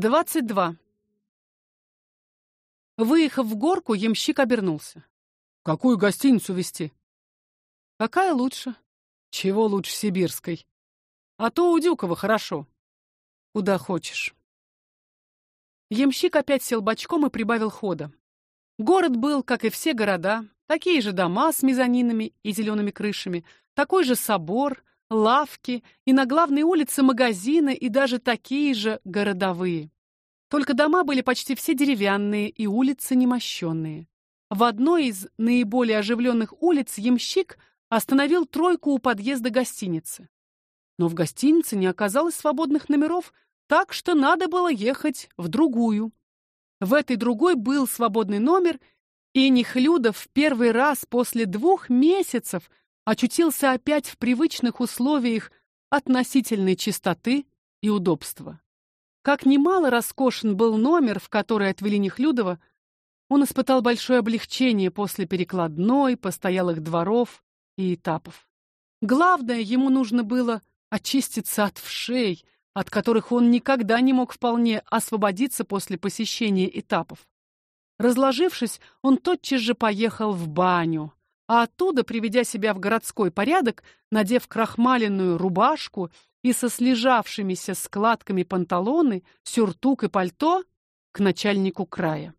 22. Выехав в горку, ямщик обернулся. Какую гостиницу вести? Какая лучше? Чего лучше сибирской? А то у Дюкова хорошо. Куда хочешь. Ямщик опять сел бочком и прибавил хода. Город был, как и все города, такие же дома с мезонинами и зелеными крышами, такой же собор, лавки и на главной улице магазины и даже такие же городовые. Только дома были почти все деревянные и улицы немощенные. В одной из наиболее оживленных улиц ямщик остановил тройку у подъезда гостиницы. Но в гостинице не оказалось свободных номеров, так что надо было ехать в другую. В этой другой был свободный номер, и Нехлюдов в первый раз после двух месяцев очутился опять в привычных условиях относительной чистоты и удобства. Как немало роскошен был номер, в который отвели Нехлюдова, он испытал большое облегчение после перекладной, постоялых дворов и этапов. Главное, ему нужно было очиститься от вшей, от которых он никогда не мог вполне освободиться после посещения этапов. Разложившись, он тотчас же поехал в баню, а оттуда, приведя себя в городской порядок, надев крахмаленную рубашку и со слежавшимися складками панталоны, сюртук и пальто, к начальнику края.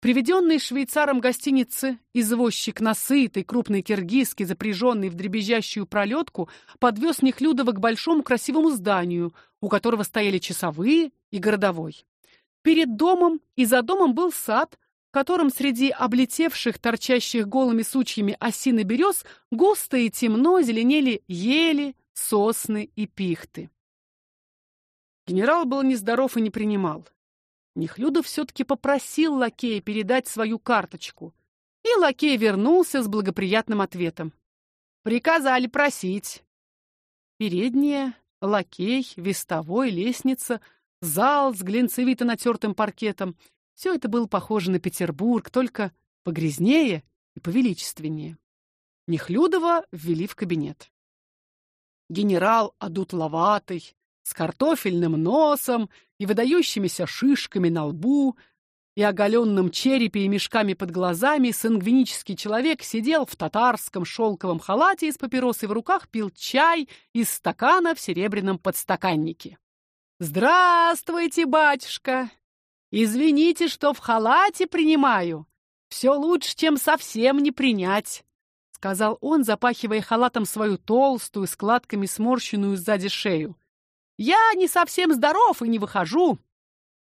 Приведенный швейцаром гостиницы извозчик на сытой крупной киргизке, запряженный в дребезжащую пролетку, подвез Нехлюдова к большому красивому зданию, у которого стояли часовые и городовой. Перед домом и за домом был сад, котором среди облетевших, торчащих голыми сучьями осин и берез густо и темно зеленели ели, сосны и пихты. Генерал был нездоров и не принимал. Нехлюдов все-таки попросил лакея передать свою карточку, и лакей вернулся с благоприятным ответом. Приказали просить. Передняя, лакей, вестовой, лестница, зал с глинцевито натертым паркетом — все это было похоже на Петербург, только погрязнее и повеличественнее. Нехлюдова ввели в кабинет. Генерал одутловатый, с картофельным носом и выдающимися шишками на лбу, и оголенным черепе и мешками под глазами сангвинический человек сидел в татарском шелковом халате и с папиросой в руках пил чай из стакана в серебряном подстаканнике. «Здравствуйте, батюшка!» Извините, что в халате принимаю. Все лучше, чем совсем не принять, сказал он, запахивая халатом свою толстую, складками сморщенную сзади шею. Я не совсем здоров и не выхожу.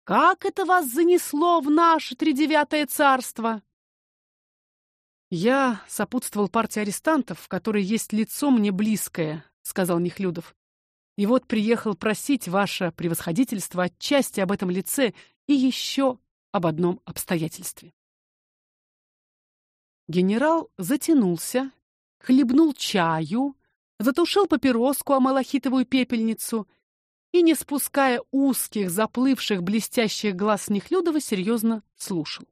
Как это вас занесло в наше тридевятое царство? Я сопутствовал партии арестантов, в которой есть лицо мне близкое, сказал Нехлюдов. И вот приехал просить ваше превосходительство отчасти об этом лице и еще об одном обстоятельстве. Генерал затянулся, хлебнул чаю, затушил папироску о малахитовую пепельницу и, не спуская узких, заплывших, блестящих глаз Нехлюдова, серьезно слушал.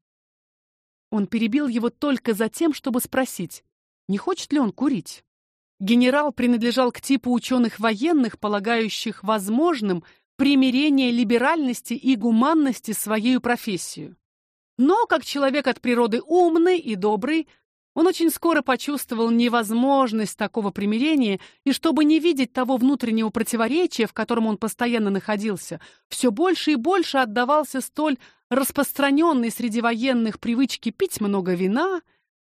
Он перебил его только за тем, чтобы спросить, не хочет ли он курить. Генерал принадлежал к типу ученых военных, полагающих возможным примирение либеральности и гуманности своей профессию. Но как человек от природы умный и добрый, Он очень скоро почувствовал невозможность такого примирения, и чтобы не видеть того внутреннего противоречия, в котором он постоянно находился, все больше и больше отдавался столь распространенной среди военных привычке пить много вина,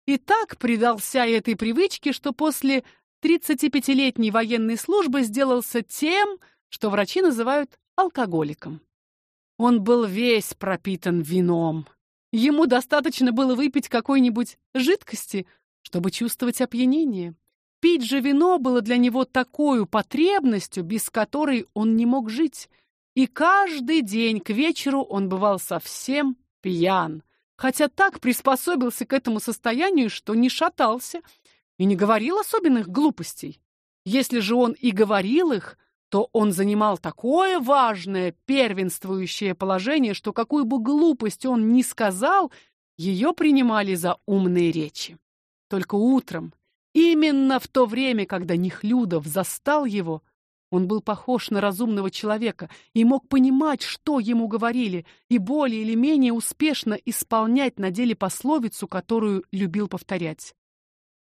и так предался этой привычке, что после 35-летней военной службы сделался тем, что врачи называют алкоголиком. Он был весь пропитан вином. Ему достаточно было выпить какой-нибудь жидкости, чтобы чувствовать опьянение. Пить же вино было для него такой потребностью, без которой он не мог жить. И каждый день к вечеру он бывал совсем пьян, хотя так приспособился к этому состоянию, что не шатался и не говорил особенных глупостей. Если же он и говорил их, то он занимал такое важное, первенствующее положение, что какую бы глупость он ни сказал, ее принимали за умные речи. Только утром, именно в то время, когда Нехлюдов застал его, он был похож на разумного человека и мог понимать, что ему говорили, и более или менее успешно исполнять на деле пословицу, которую любил повторять.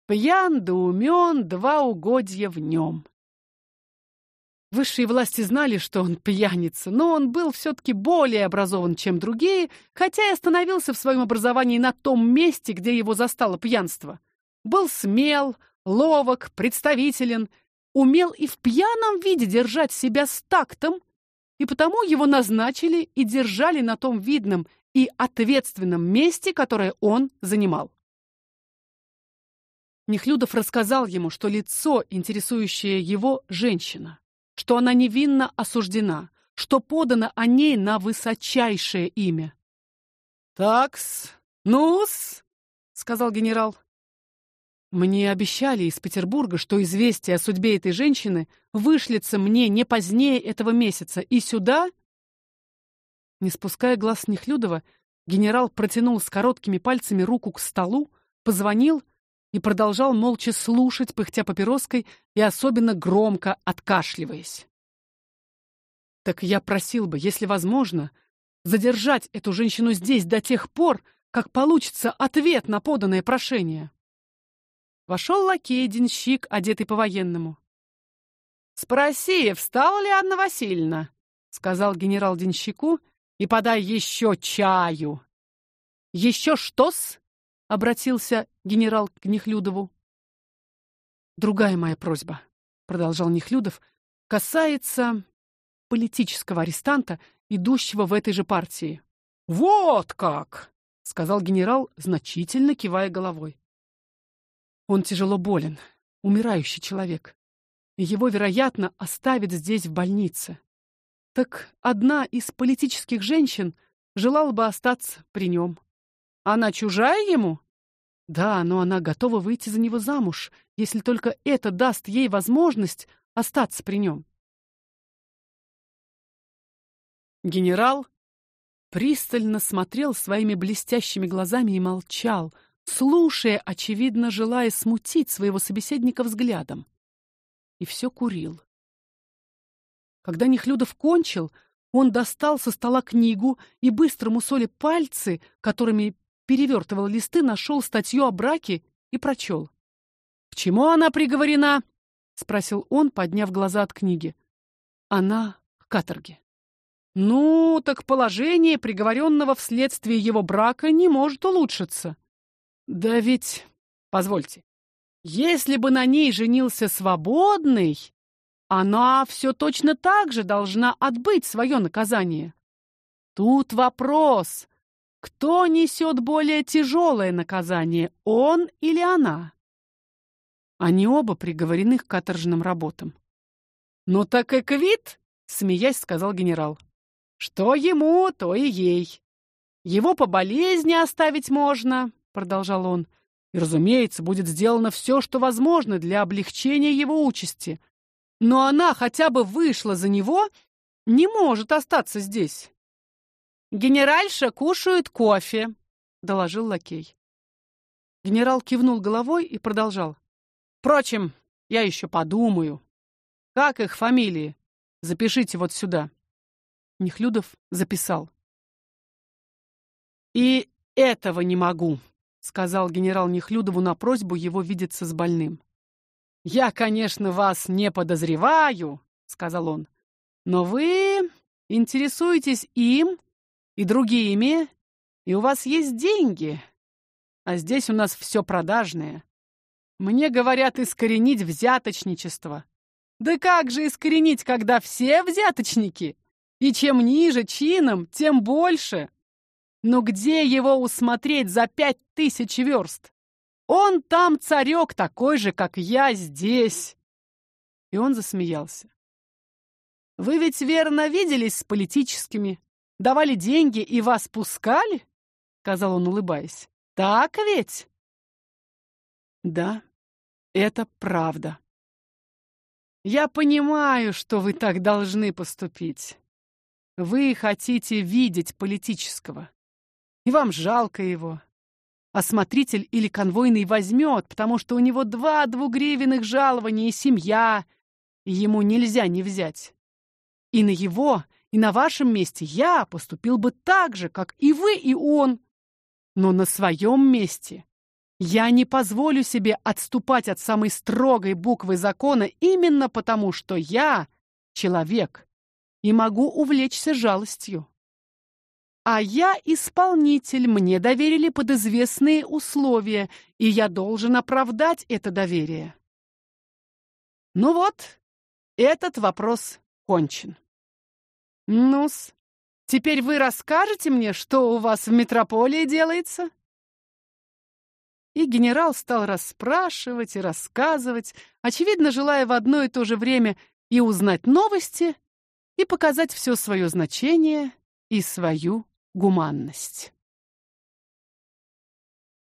Пьян да умен, два угодья в нем. Высшие власти знали, что он пьяница, но он был все таки более образован, чем другие, хотя и остановился в своем образовании на том месте, где его застало пьянство. Был смел, ловок, представителен, умел и в пьяном виде держать себя с тактом, и потому его назначили и держали на том видном и ответственном месте, которое он занимал. Нехлюдов рассказал ему, что лицо, интересующее его, женщина что она невинно осуждена, что подано о ней на высочайшее имя. Такс, нус, сказал генерал. Мне обещали из Петербурга, что известие о судьбе этой женщины вышлется мне не позднее этого месяца, и сюда, не спуская глаз с Нехлюдова, генерал протянул с короткими пальцами руку к столу, позвонил и продолжал молча слушать, пыхтя папироской и особенно громко откашливаясь. Так я просил бы, если возможно, задержать эту женщину здесь до тех пор, как получится ответ на поданное прошение. Вошел лакей денщик, одетый по-военному. Спроси, встала ли Анна Васильевна, сказал генерал денщику, и подай еще чаю. Еще что-с? Обратился генерал к Нехлюдову. Другая моя просьба, продолжал Нехлюдов, касается политического арестанта, идущего в этой же партии. Вот как, сказал генерал, значительно кивая головой. Он тяжело болен, умирающий человек. Его, вероятно, оставят здесь в больнице. Так одна из политических женщин желала бы остаться при нем. Она чужая ему? Да, но она готова выйти за него замуж, если только это даст ей возможность остаться при нем. Генерал пристально смотрел своими блестящими глазами и молчал, слушая, очевидно, желая смутить своего собеседника взглядом. И все курил. Когда Нехлюдов кончил, он достал со стола книгу и быстро мусоли пальцы, которыми перевертывал листы, нашел статью о браке и прочел. К чему она приговорена? спросил он, подняв глаза от книги. Она к каторге. Ну, так положение приговоренного вследствие его брака не может улучшиться. Да ведь, позвольте, если бы на ней женился свободный, она все точно так же должна отбыть свое наказание. Тут вопрос, кто несет более тяжелое наказание, он или она? Они оба приговорены к каторжным работам. Ну так и квит, смеясь, сказал генерал. Что ему, то и ей. Его по болезни оставить можно, продолжал он. И, разумеется, будет сделано все, что возможно для облегчения его участи. Но она хотя бы вышла за него, не может остаться здесь. Генеральша кушает кофе, доложил лакей. Генерал кивнул головой и продолжал: "Впрочем, я еще подумаю. Как их фамилии? Запишите вот сюда". Нехлюдов записал. И этого не могу, сказал генерал Нехлюдову на просьбу его видеться с больным. Я, конечно, вас не подозреваю, сказал он. Но вы интересуетесь им и другими, и у вас есть деньги. А здесь у нас все продажное. Мне говорят искоренить взяточничество. Да как же искоренить, когда все взяточники? И чем ниже чином, тем больше. Но где его усмотреть за пять тысяч верст? Он там царек такой же, как я здесь. И он засмеялся. Вы ведь верно виделись с политическими, давали деньги и вас пускали? сказал он, улыбаясь. Так ведь? Да, это правда. Я понимаю, что вы так должны поступить. Вы хотите видеть политического. И вам жалко его. Осмотритель или конвойный возьмет, потому что у него два двугривенных жалования и семья, и ему нельзя не взять. И на его, и на вашем месте я поступил бы так же, как и вы, и он. Но на своем месте я не позволю себе отступать от самой строгой буквы закона именно потому, что я человек и могу увлечься жалостью. А я исполнитель, мне доверили под известные условия, и я должен оправдать это доверие. Ну вот, этот вопрос кончен. Ну-с, теперь вы расскажете мне, что у вас в метрополии делается? И генерал стал расспрашивать и рассказывать, очевидно, желая в одно и то же время и узнать новости, и показать все свое значение и свою гуманность.